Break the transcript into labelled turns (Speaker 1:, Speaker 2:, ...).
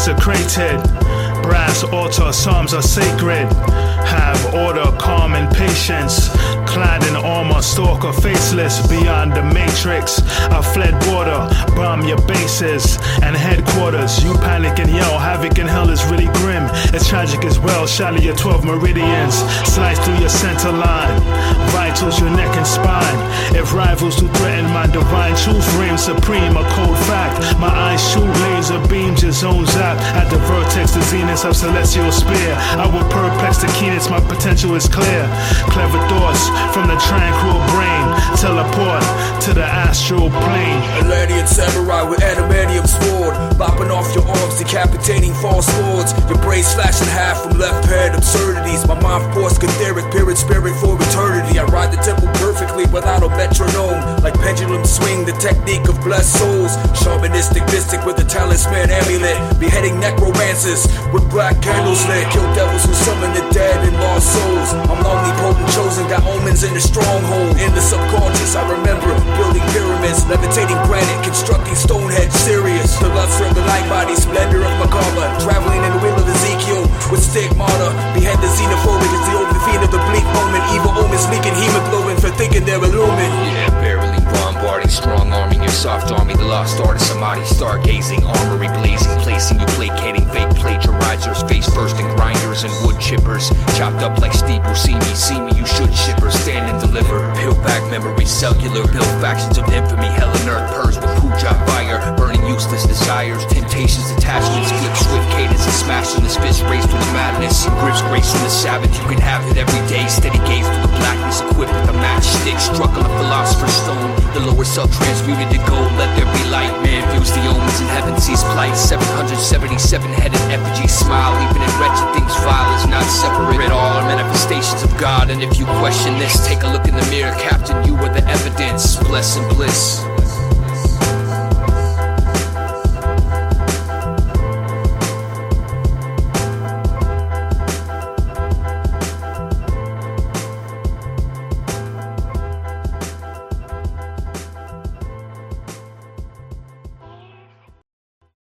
Speaker 1: consecrated. Brass altar, psalms are sacred. Have order, calm, and patience. Clad in armor, stalker, faceless. Beyond the matrix, I fled border. Bomb your bases and headquarters. You panic and yell. Havoc in hell is really grim. It's tragic as well. Shatter your 12 meridians. Slice through your center line. Vitals, your neck and spine. If rivals do threaten my divine truth, reign supreme. A cold fact. My eyes shoot laser beams, your zones zap. At the vertex, the zenith of celestial spear. I will perplex the keenest, my potential is clear. Clever thoughts from the tranquil brain. Teleport to the astral plane.
Speaker 2: Atlantean samurai with adamantium sword. Bopping off your arms, decapitating false. Your brain half from left hand absurdities. My mind force etheric, period spirit for eternity. I ride the temple perfectly without a metronome. Like pendulum swing, the technique of blessed souls. Shamanistic mystic with a talisman amulet. Beheading necromancers with black candles lit. Kill devils who summon the dead and lost souls. I'm omnipotent, chosen, got omens in the stronghold. In the subconscious, I remember building pyramids, levitating granite, constructing Stonehenge. Serious, the lust from the light body, splendor
Speaker 3: soft army. The lost artist, somebody stargazing, armory blazing, placing you placating, fake plagiarizers, face bursting grinders and wood chippers. Chopped up like Buscemi, see me, see me. you should shipper, stand and deliver. Peel back memories, cellular, build factions of infamy, hell and earth, purge with puja fire, burning useless desires, temptations, attachments, flip swift cadence and smashing this fist race the madness. Grips grace in the Sabbath, you can have it every day. Steady gaze through the blackness, equipped with a matchstick, struggle a philosopher's stone. Self transmuted to gold, let there be light. Man views the omens in heaven, sees plight. 777 headed effigy smile, even in wretched things vile is not separate. at All are manifestations of God, and if you question this, take a look in the mirror, Captain. You are the evidence. Bless and bliss.